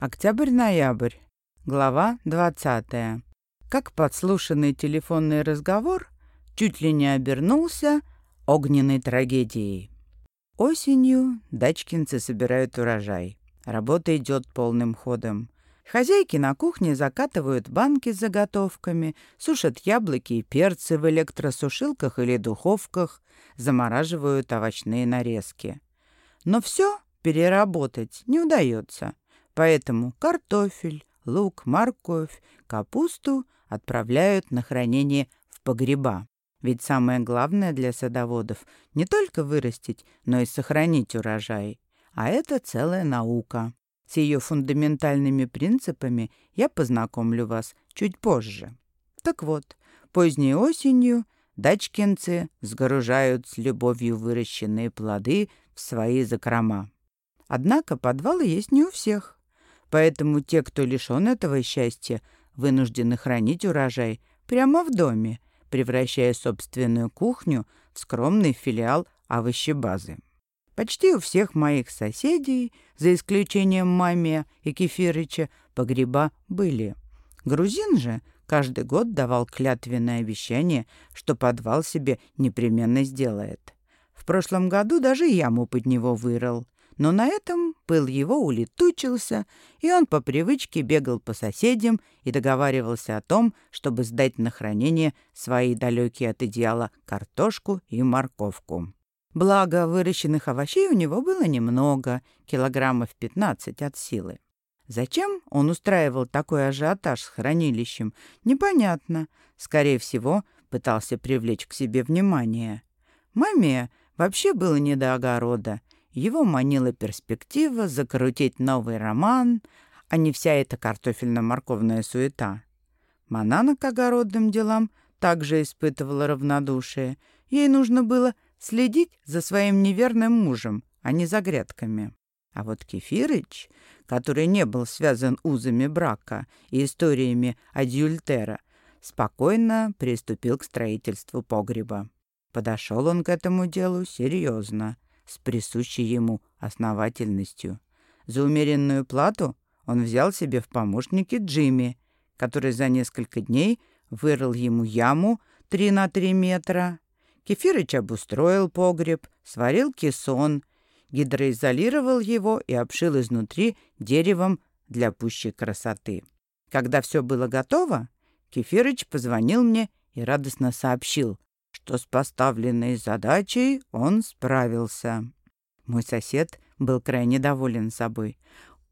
Октябрь-ноябрь. Глава 20. Как подслушанный телефонный разговор чуть ли не обернулся огненной трагедией. Осенью дачкинцы собирают урожай. Работа идет полным ходом. Хозяйки на кухне закатывают банки с заготовками, сушат яблоки и перцы в электросушилках или духовках, замораживают овощные нарезки. Но все переработать не удается — Поэтому картофель, лук, морковь, капусту отправляют на хранение в погреба. Ведь самое главное для садоводов не только вырастить, но и сохранить урожай. А это целая наука. С ее фундаментальными принципами я познакомлю вас чуть позже. Так вот, поздней осенью дачкинцы сгружают с любовью выращенные плоды в свои закрома. Однако подвалы есть не у всех. Поэтому те, кто лишён этого счастья, вынуждены хранить урожай прямо в доме, превращая собственную кухню в скромный филиал овощебазы. Почти у всех моих соседей, за исключением Мамия и Кефирыча, погреба были. Грузин же каждый год давал клятвенное обещание, что подвал себе непременно сделает. В прошлом году даже яму под него вырыл — но на этом пыл его улетучился, и он по привычке бегал по соседям и договаривался о том, чтобы сдать на хранение свои далекие от идеала картошку и морковку. Благо, выращенных овощей у него было немного, килограммов 15 от силы. Зачем он устраивал такой ажиотаж с хранилищем, непонятно. Скорее всего, пытался привлечь к себе внимание. Маме вообще было не до огорода — его манила перспектива закрутить новый роман, а не вся эта картофельно-морковная суета. Манана к огородным делам также испытывала равнодушие. Ей нужно было следить за своим неверным мужем, а не за грядками. А вот Кефирыч, который не был связан узами брака и историями адюльтера, спокойно приступил к строительству погреба. Подошел он к этому делу серьезно с присущей ему основательностью. За умеренную плату он взял себе в помощники Джимми, который за несколько дней вырыл ему яму 3 на 3 метра. Кефирыч обустроил погреб, сварил кессон, гидроизолировал его и обшил изнутри деревом для пущей красоты. Когда все было готово, Кефирыч позвонил мне и радостно сообщил, что с поставленной задачей он справился. Мой сосед был крайне доволен собой.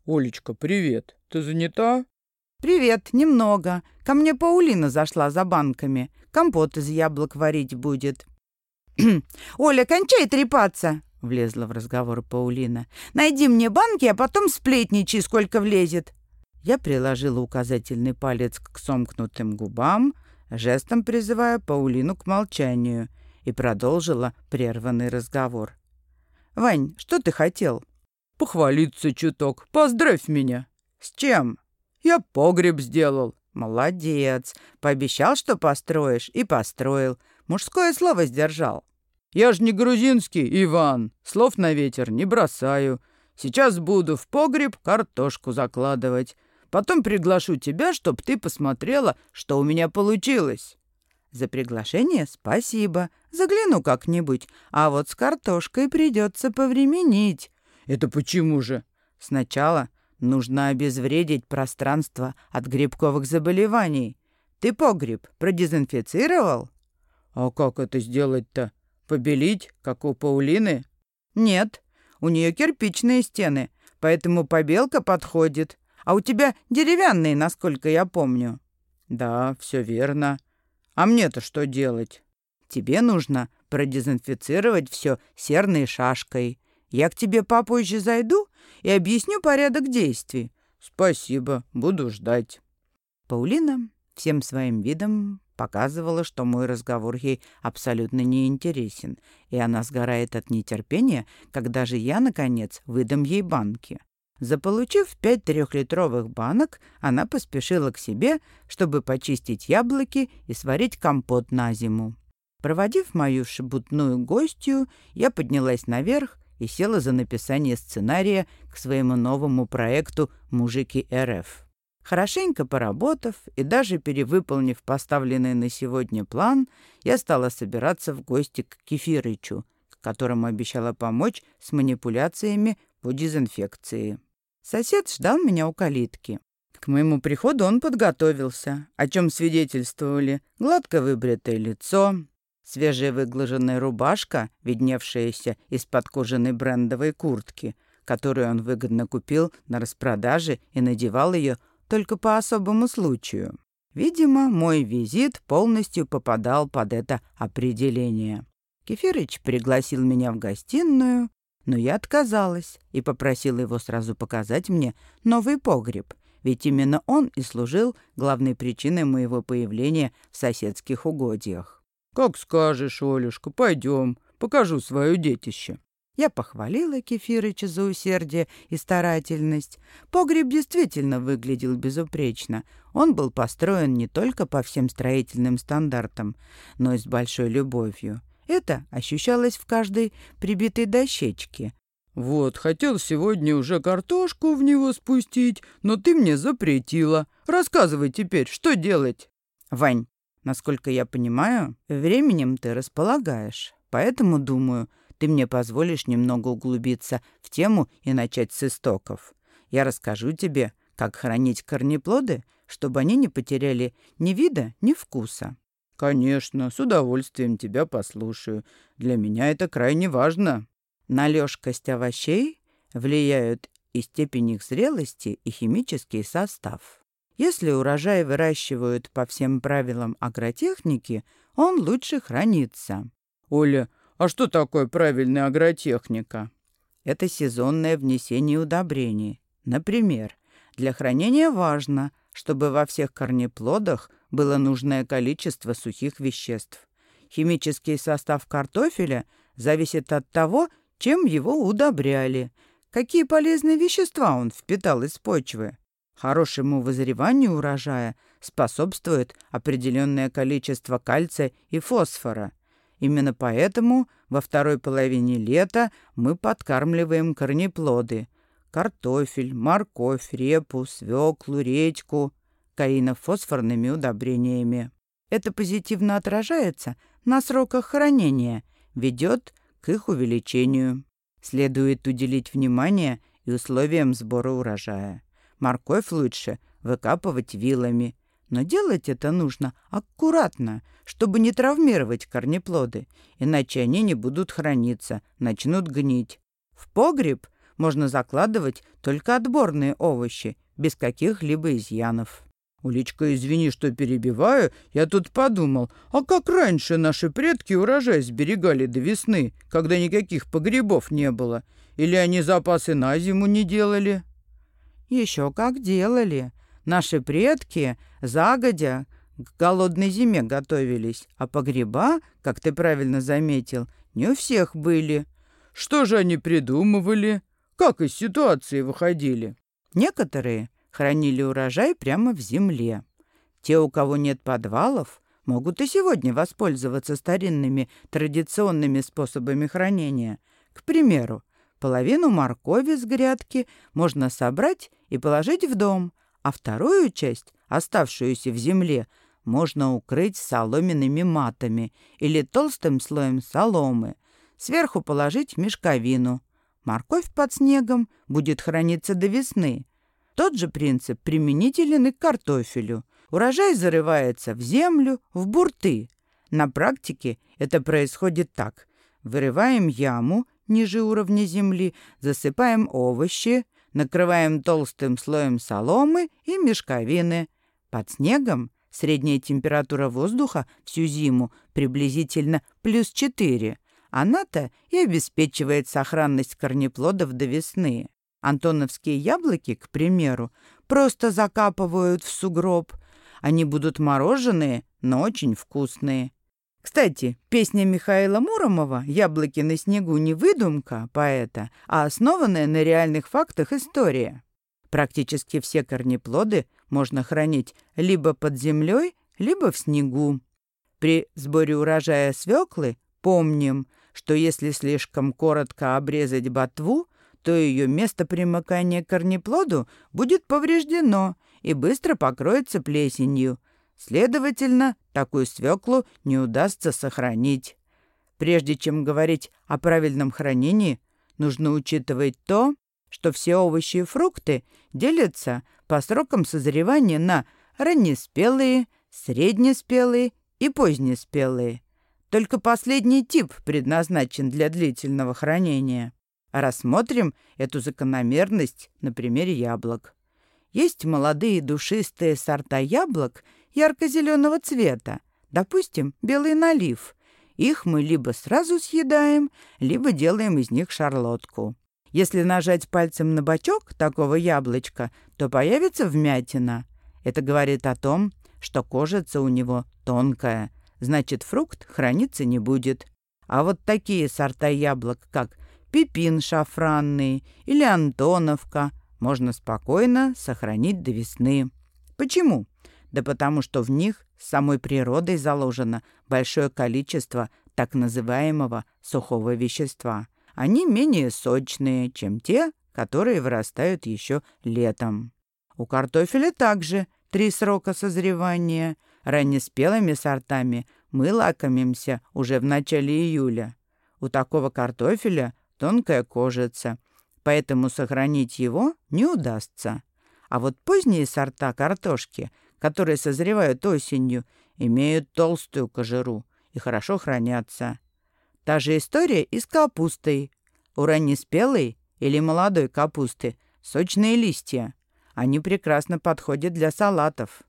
«Олечка, привет. Ты занята?» «Привет, немного. Ко мне Паулина зашла за банками. Компот из яблок варить будет». «Оля, кончай трепаться!» — влезла в разговор Паулина. «Найди мне банки, а потом сплетничай, сколько влезет». Я приложила указательный палец к сомкнутым губам, жестом призывая Паулину к молчанию, и продолжила прерванный разговор. «Вань, что ты хотел?» «Похвалиться чуток. Поздравь меня». «С чем?» «Я погреб сделал». «Молодец. Пообещал, что построишь, и построил. Мужское слово сдержал». «Я ж не грузинский, Иван. Слов на ветер не бросаю. Сейчас буду в погреб картошку закладывать. Потом приглашу тебя, чтобы ты посмотрела, что у меня получилось». «За приглашение спасибо. Загляну как-нибудь. А вот с картошкой придется повременить». «Это почему же?» «Сначала нужно обезвредить пространство от грибковых заболеваний. Ты погреб продезинфицировал?» «А как это сделать-то? Побелить, как у Паулины?» «Нет, у нее кирпичные стены, поэтому побелка подходит. А у тебя деревянные, насколько я помню». «Да, все верно. А мне-то что делать?» «Тебе нужно продезинфицировать все серной шашкой. Я к тебе попозже зайду и объясню порядок действий». «Спасибо, буду ждать». Паулина всем своим видом показывала, что мой разговор ей абсолютно не интересен, и она сгорает от нетерпения, когда же я, наконец, выдам ей банки. Заполучив пять трехлитровых банок, она поспешила к себе, чтобы почистить яблоки и сварить компот на зиму. Проводив мою шебутную гостью, я поднялась наверх и села за написание сценария к своему новому проекту «Мужики РФ». Хорошенько поработав и даже перевыполнив поставленный на сегодня план, я стала собираться в гости к Кефирычу, которому обещала помочь с манипуляциями по дезинфекции. Сосед ждал меня у калитки. К моему приходу он подготовился, о чем свидетельствовали гладко выбритое лицо, свежая выглаженная рубашка, видневшаяся из-под кожаной брендовой куртки, которую он выгодно купил на распродаже и надевал ее только по особому случаю. Видимо, мой визит полностью попадал под это определение. Кефирыч пригласил меня в гостиную, но я отказалась и попросила его сразу показать мне новый погреб, ведь именно он и служил главной причиной моего появления в соседских угодьях. «Как скажешь, Олюшка, пойдем, покажу свое детище». Я похвалила Кефирыча за усердие и старательность. Погреб действительно выглядел безупречно. Он был построен не только по всем строительным стандартам, но и с большой любовью. Это ощущалось в каждой прибитой дощечке. «Вот, хотел сегодня уже картошку в него спустить, но ты мне запретила. Рассказывай теперь, что делать?» «Вань, насколько я понимаю, временем ты располагаешь, поэтому, думаю, ты мне позволишь немного углубиться в тему и начать с истоков. Я расскажу тебе, как хранить корнеплоды, чтобы они не потеряли ни вида, ни вкуса. Конечно, с удовольствием тебя послушаю. Для меня это крайне важно. Належкость овощей влияют и степень их зрелости, и химический состав. Если урожай выращивают по всем правилам агротехники, он лучше хранится. Оля, а что такое правильная агротехника? Это сезонное внесение удобрений. Например, для хранения важно, чтобы во всех корнеплодах было нужное количество сухих веществ. Химический состав картофеля зависит от того, чем его удобряли, какие полезные вещества он впитал из почвы. Хорошему вызреванию урожая способствует определенное количество кальция и фосфора – Именно поэтому во второй половине лета мы подкармливаем корнеплоды. Картофель, морковь, репу, свеклу, редьку, калийно-фосфорными удобрениями. Это позитивно отражается на сроках хранения, ведет к их увеличению. Следует уделить внимание и условиям сбора урожая. Морковь лучше выкапывать вилами – но делать это нужно аккуратно, чтобы не травмировать корнеплоды, иначе они не будут храниться, начнут гнить. В погреб можно закладывать только отборные овощи, без каких-либо изъянов. «Уличка, извини, что перебиваю, я тут подумал, а как раньше наши предки урожай сберегали до весны, когда никаких погребов не было? Или они запасы на зиму не делали?» «Еще как делали. Наши предки загодя к голодной зиме готовились, а погреба, как ты правильно заметил, не у всех были. Что же они придумывали? Как из ситуации выходили? Некоторые хранили урожай прямо в земле. Те, у кого нет подвалов, могут и сегодня воспользоваться старинными традиционными способами хранения. К примеру, половину моркови с грядки можно собрать и положить в дом – а вторую часть, оставшуюся в земле, можно укрыть соломенными матами или толстым слоем соломы. Сверху положить мешковину. Морковь под снегом будет храниться до весны. Тот же принцип применителен и к картофелю. Урожай зарывается в землю, в бурты. На практике это происходит так. Вырываем яму ниже уровня земли, засыпаем овощи, Накрываем толстым слоем соломы и мешковины. Под снегом средняя температура воздуха всю зиму приблизительно плюс 4. Она-то и обеспечивает сохранность корнеплодов до весны. Антоновские яблоки, к примеру, просто закапывают в сугроб. Они будут мороженые, но очень вкусные. Кстати, песня Михаила Муромова «Яблоки на снегу» не выдумка поэта, а основанная на реальных фактах история. Практически все корнеплоды можно хранить либо под землей, либо в снегу. При сборе урожая свеклы помним, что если слишком коротко обрезать ботву, то ее место примыкания к корнеплоду будет повреждено и быстро покроется плесенью. Следовательно, такую свеклу не удастся сохранить. Прежде чем говорить о правильном хранении, нужно учитывать то, что все овощи и фрукты делятся по срокам созревания на раннеспелые, среднеспелые и позднеспелые. Только последний тип предназначен для длительного хранения. Рассмотрим эту закономерность на примере яблок. Есть молодые душистые сорта яблок ярко-зеленого цвета, допустим, белый налив. Их мы либо сразу съедаем, либо делаем из них шарлотку. Если нажать пальцем на бочок такого яблочка, то появится вмятина. Это говорит о том, что кожица у него тонкая, значит, фрукт храниться не будет. А вот такие сорта яблок, как пепин шафранный или антоновка, можно спокойно сохранить до весны. Почему? Да потому что в них самой природой заложено большое количество так называемого сухого вещества. Они менее сочные, чем те, которые вырастают еще летом. У картофеля также три срока созревания. Раннеспелыми сортами мы лакомимся уже в начале июля. У такого картофеля тонкая кожица, поэтому сохранить его не удастся. А вот поздние сорта картошки, которые созревают осенью, имеют толстую кожуру и хорошо хранятся. Та же история и с капустой. У раннеспелой или молодой капусты сочные листья. Они прекрасно подходят для салатов.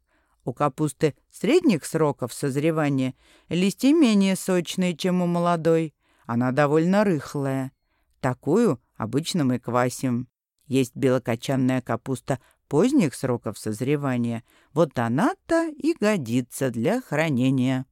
У капусты средних сроков созревания листья менее сочные, чем у молодой. Она довольно рыхлая. Такую обычно мы квасим. Есть белокочанная капуста поздних сроков созревания. Вот она-то и годится для хранения.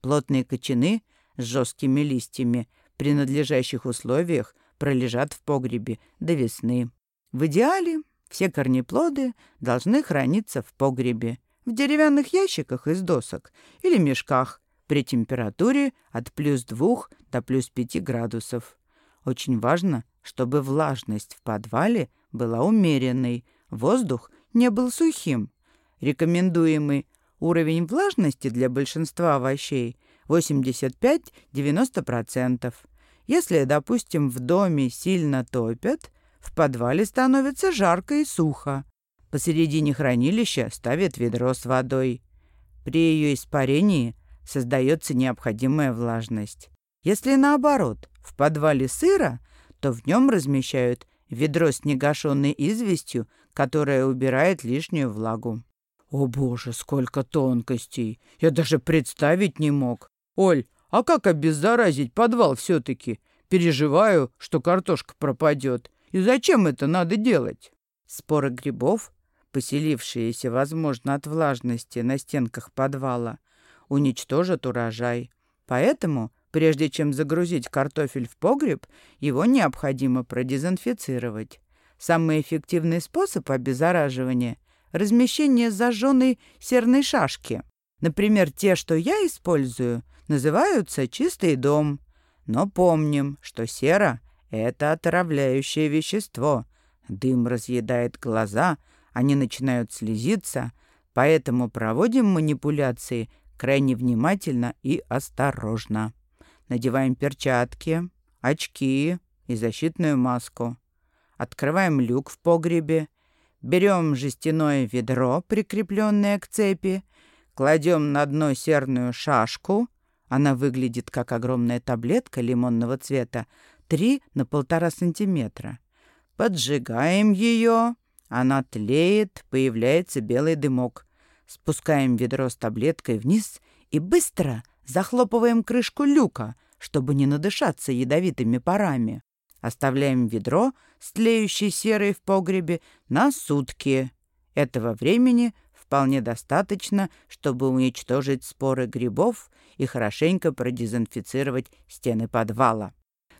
Плотные кочаны с жесткими листьями при надлежащих условиях пролежат в погребе до весны. В идеале все корнеплоды должны храниться в погребе, в деревянных ящиках из досок или мешках при температуре от плюс 2 до плюс 5 градусов. Очень важно, чтобы влажность в подвале была умеренной, воздух не был сухим. Рекомендуемый уровень влажности для большинства овощей 85-90%. Если, допустим, в доме сильно топят, в подвале становится жарко и сухо. Посередине хранилища ставят ведро с водой. При ее испарении создается необходимая влажность. Если наоборот, в подвале сыро, то в нем размещают ведро с негашенной известью, которая убирает лишнюю влагу. О боже, сколько тонкостей! Я даже представить не мог. Оль, а как обеззаразить подвал все-таки? Переживаю, что картошка пропадет. И зачем это надо делать? Споры грибов, поселившиеся, возможно, от влажности на стенках подвала, уничтожат урожай. Поэтому, прежде чем загрузить картофель в погреб, его необходимо продезинфицировать. Самый эффективный способ обеззараживания – размещение зажженной серной шашки. Например, те, что я использую, называются «чистый дом». Но помним, что сера — это отравляющее вещество. Дым разъедает глаза, они начинают слезиться, поэтому проводим манипуляции крайне внимательно и осторожно. Надеваем перчатки, очки и защитную маску. Открываем люк в погребе, берем жестяное ведро, прикрепленное к цепи, кладем на дно серную шашку, она выглядит как огромная таблетка лимонного цвета, три на полтора сантиметра. Поджигаем ее, она тлеет, появляется белый дымок. Спускаем ведро с таблеткой вниз и быстро захлопываем крышку люка, чтобы не надышаться ядовитыми парами. Оставляем ведро с тлеющей серой в погребе на сутки. Этого времени вполне достаточно, чтобы уничтожить споры грибов и хорошенько продезинфицировать стены подвала.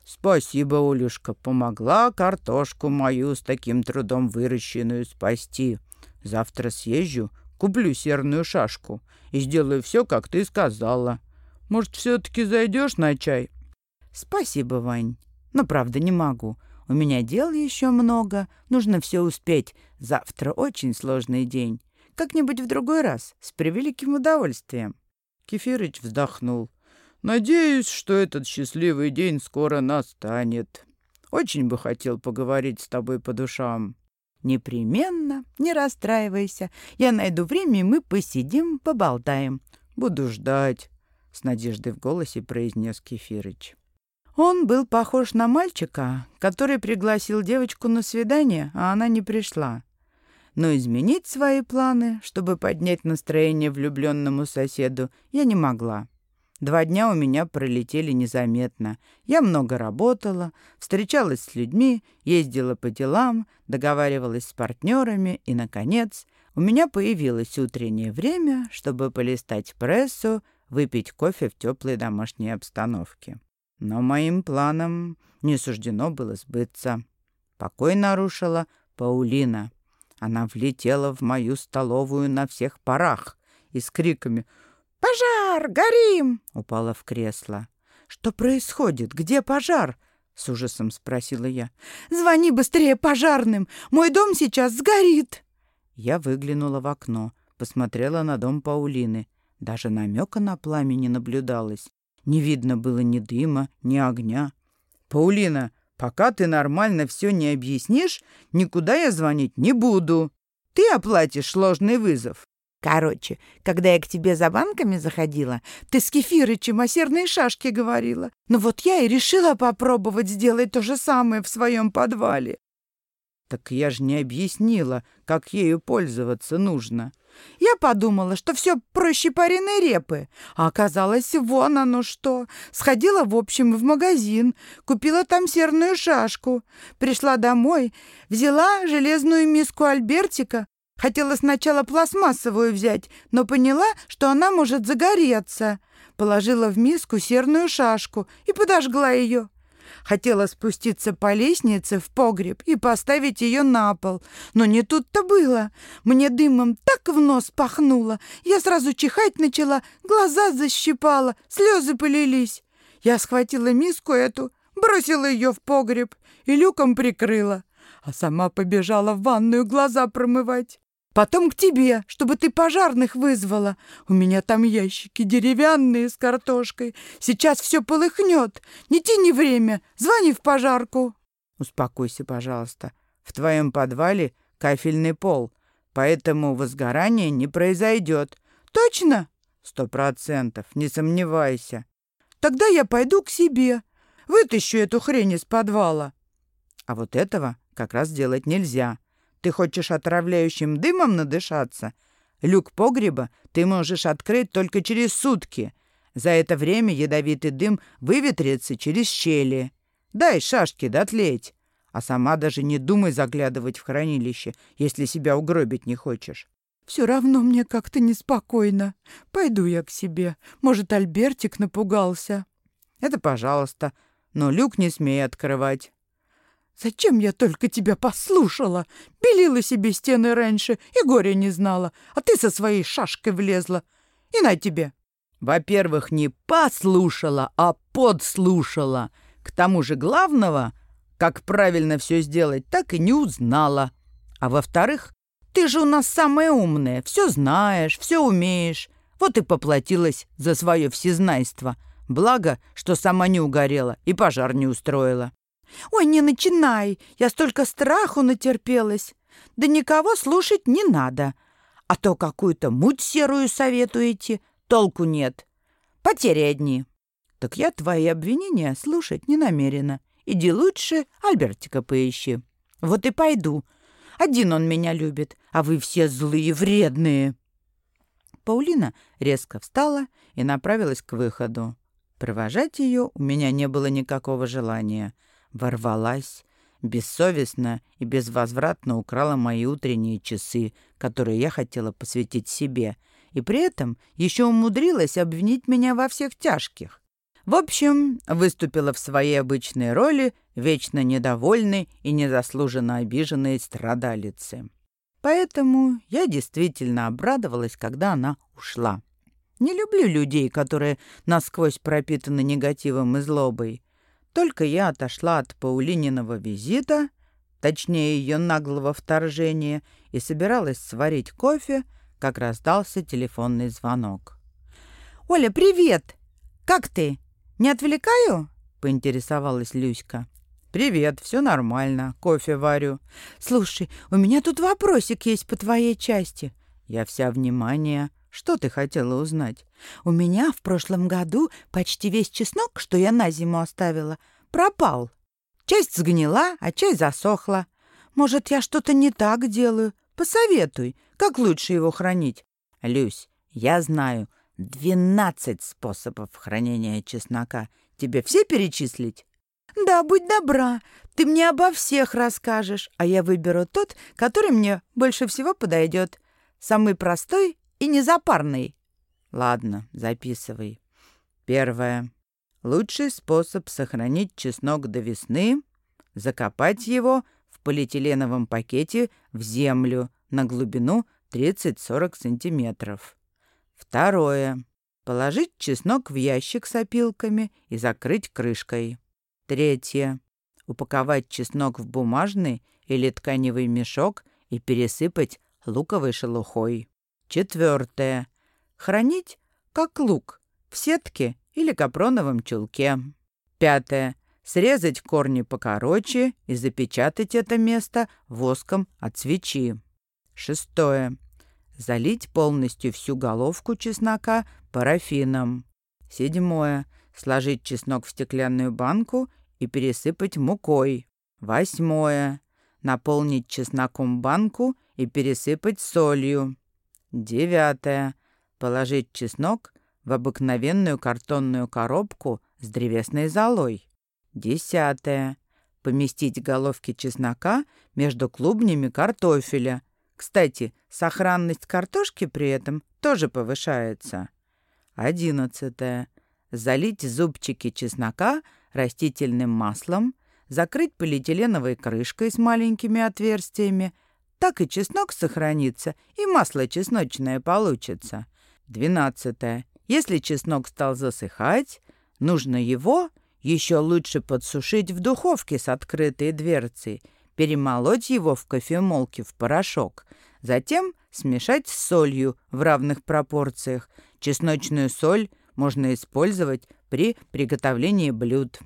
«Спасибо, Олюшка, помогла картошку мою с таким трудом выращенную спасти. Завтра съезжу, куплю серную шашку и сделаю все, как ты сказала. Может, все-таки зайдешь на чай?» «Спасибо, Вань. Но правда не могу. У меня дел еще много. Нужно все успеть. Завтра очень сложный день. Как-нибудь в другой раз. С превеликим удовольствием». Кефирыч вздохнул. «Надеюсь, что этот счастливый день скоро настанет. Очень бы хотел поговорить с тобой по душам». «Непременно. Не расстраивайся. Я найду время, и мы посидим, поболтаем». «Буду ждать», — с надеждой в голосе произнес Кефирыч. Он был похож на мальчика, который пригласил девочку на свидание, а она не пришла. Но изменить свои планы, чтобы поднять настроение влюбленному соседу, я не могла. Два дня у меня пролетели незаметно. Я много работала, встречалась с людьми, ездила по делам, договаривалась с партнерами и, наконец, у меня появилось утреннее время, чтобы полистать прессу, выпить кофе в теплой домашней обстановке. Но моим планам не суждено было сбыться. Покой нарушила Паулина. Она влетела в мою столовую на всех парах и с криками «Пожар! Горим!» упала в кресло. «Что происходит? Где пожар?» — с ужасом спросила я. «Звони быстрее пожарным! Мой дом сейчас сгорит!» Я выглянула в окно, посмотрела на дом Паулины. Даже намека на пламя не наблюдалось. Не видно было ни дыма, ни огня. «Паулина, пока ты нормально все не объяснишь, никуда я звонить не буду. Ты оплатишь сложный вызов». «Короче, когда я к тебе за банками заходила, ты с Кефирычем о серной шашке говорила. Ну вот я и решила попробовать сделать то же самое в своем подвале». «Так я же не объяснила, как ею пользоваться нужно». Я подумала, что все проще пареной репы, а оказалось, вон оно что. Сходила, в общем, в магазин, купила там серную шашку. Пришла домой, взяла железную миску Альбертика. Хотела сначала пластмассовую взять, но поняла, что она может загореться. Положила в миску серную шашку и подожгла ее. Хотела спуститься по лестнице в погреб и поставить ее на пол. Но не тут-то было. Мне дымом так в нос пахнуло. Я сразу чихать начала, глаза защипала, слезы полились. Я схватила миску эту, бросила ее в погреб и люком прикрыла, а сама побежала в ванную глаза промывать. Потом к тебе, чтобы ты пожарных вызвала. У меня там ящики деревянные с картошкой. Сейчас все полыхнет. Не тяни время. Звони в пожарку. Успокойся, пожалуйста. В твоем подвале кафельный пол, поэтому возгорание не произойдет. Точно? Сто процентов, не сомневайся. Тогда я пойду к себе. Вытащу эту хрень из подвала. А вот этого как раз делать нельзя. Ты хочешь отравляющим дымом надышаться? Люк погреба ты можешь открыть только через сутки. За это время ядовитый дым выветрится через щели. Дай шашки дотлеть. А сама даже не думай заглядывать в хранилище, если себя угробить не хочешь. Все равно мне как-то неспокойно. Пойду я к себе. Может, Альбертик напугался. Это пожалуйста. Но люк не смей открывать. Зачем я только тебя послушала? Белила себе стены раньше и горя не знала, а ты со своей шашкой влезла. И на тебе. Во-первых, не послушала, а подслушала. К тому же главного, как правильно все сделать, так и не узнала. А во-вторых, ты же у нас самая умная, все знаешь, все умеешь. Вот и поплатилась за свое всезнайство. Благо, что сама не угорела и пожар не устроила. «Ой, не начинай! Я столько страху натерпелась! Да никого слушать не надо, а то какую-то муть серую советуете, толку нет. Потери одни». «Так я твои обвинения слушать не намерена. Иди лучше Альбертика поищи. Вот и пойду. Один он меня любит, а вы все злые, вредные». Паулина резко встала и направилась к выходу. Провожать ее у меня не было никакого желания — ворвалась, бессовестно и безвозвратно украла мои утренние часы, которые я хотела посвятить себе, и при этом еще умудрилась обвинить меня во всех тяжких. В общем, выступила в своей обычной роли вечно недовольной и незаслуженно обиженной страдалицы. Поэтому я действительно обрадовалась, когда она ушла. Не люблю людей, которые насквозь пропитаны негативом и злобой. Только я отошла от Паулининого визита, точнее ее наглого вторжения, и собиралась сварить кофе, как раздался телефонный звонок. «Оля, привет! Как ты? Не отвлекаю?» — поинтересовалась Люська. «Привет, все нормально, кофе варю». «Слушай, у меня тут вопросик есть по твоей части». «Я вся внимание. Что ты хотела узнать?» «У меня в прошлом году почти весь чеснок, что я на зиму оставила, пропал. Часть сгнила, а часть засохла. Может, я что-то не так делаю? Посоветуй, как лучше его хранить?» «Люсь, я знаю двенадцать способов хранения чеснока. Тебе все перечислить?» «Да, будь добра, ты мне обо всех расскажешь, а я выберу тот, который мне больше всего подойдет. Самый простой и незапарный». «Ладно, записывай. Первое. Лучший способ сохранить чеснок до весны — закопать его в полиэтиленовом пакете в землю на глубину 30-40 сантиметров. Второе. Положить чеснок в ящик с опилками и закрыть крышкой. Третье. Упаковать чеснок в бумажный или тканевый мешок и пересыпать луковой шелухой. Четвертое. Хранить, как лук, в сетке или капроновом чулке. Пятое. Срезать корни покороче и запечатать это место воском от свечи. Шестое. Залить полностью всю головку чеснока парафином. Седьмое сложить чеснок в стеклянную банку и пересыпать мукой. Восьмое. Наполнить чесноком банку и пересыпать солью. Девятое. Положить чеснок в обыкновенную картонную коробку с древесной золой. Десятое. Поместить головки чеснока между клубнями картофеля. Кстати, сохранность картошки при этом тоже повышается. Одиннадцатое залить зубчики чеснока растительным маслом, закрыть полиэтиленовой крышкой с маленькими отверстиями. Так и чеснок сохранится, и масло чесночное получится. Двенадцатое. Если чеснок стал засыхать, нужно его еще лучше подсушить в духовке с открытой дверцей, перемолоть его в кофемолке в порошок, затем смешать с солью в равных пропорциях. Чесночную соль – можно использовать при приготовлении блюд.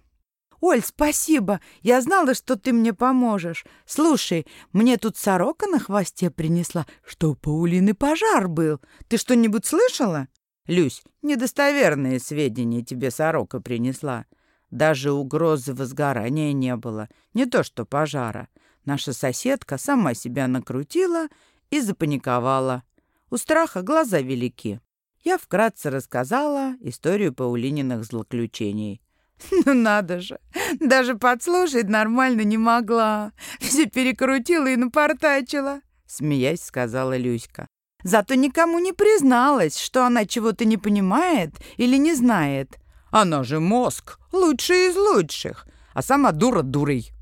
«Оль, спасибо! Я знала, что ты мне поможешь. Слушай, мне тут сорока на хвосте принесла, что у Паулины пожар был. Ты что-нибудь слышала?» «Люсь, недостоверные сведения тебе сорока принесла. Даже угрозы возгорания не было, не то что пожара. Наша соседка сама себя накрутила и запаниковала. У страха глаза велики я вкратце рассказала историю Паулининых злоключений. «Ну надо же! Даже подслушать нормально не могла. Все перекрутила и напортачила», — смеясь сказала Люська. «Зато никому не призналась, что она чего-то не понимает или не знает. Она же мозг, лучший из лучших, а сама дура дурой».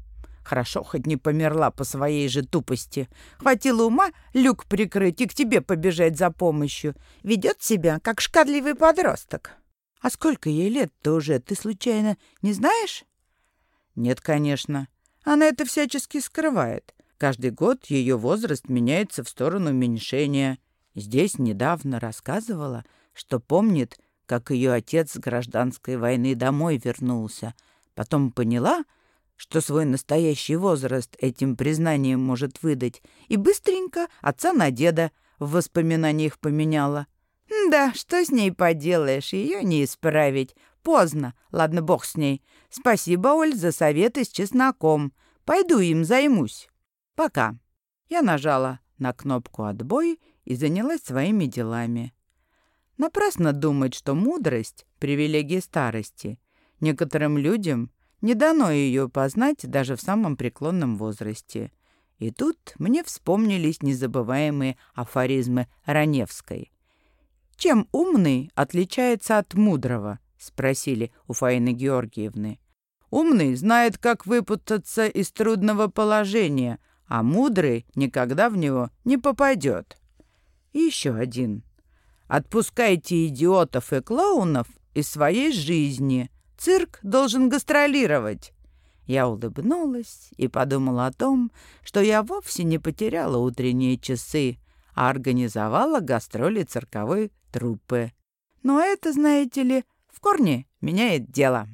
Хорошо, хоть не померла по своей же тупости. Хватило ума люк прикрыть и к тебе побежать за помощью. Ведет себя, как шкадливый подросток. А сколько ей лет-то уже, ты случайно не знаешь? Нет, конечно. Она это всячески скрывает. Каждый год ее возраст меняется в сторону уменьшения. Здесь недавно рассказывала, что помнит, как ее отец с гражданской войны домой вернулся. Потом поняла — что свой настоящий возраст этим признанием может выдать, и быстренько отца на деда в воспоминаниях поменяла. «Да, что с ней поделаешь, ее не исправить. Поздно. Ладно, бог с ней. Спасибо, Оль, за советы с чесноком. Пойду им займусь. Пока». Я нажала на кнопку «Отбой» и занялась своими делами. Напрасно думать, что мудрость — привилегия старости. Некоторым людям не дано ее познать даже в самом преклонном возрасте. И тут мне вспомнились незабываемые афоризмы Раневской. «Чем умный отличается от мудрого?» — спросили у Фаины Георгиевны. «Умный знает, как выпутаться из трудного положения, а мудрый никогда в него не попадет». И еще один. «Отпускайте идиотов и клоунов из своей жизни», Цирк должен гастролировать. Я улыбнулась и подумала о том, что я вовсе не потеряла утренние часы, а организовала гастроли цирковой труппы. Но это, знаете ли, в корне меняет дело.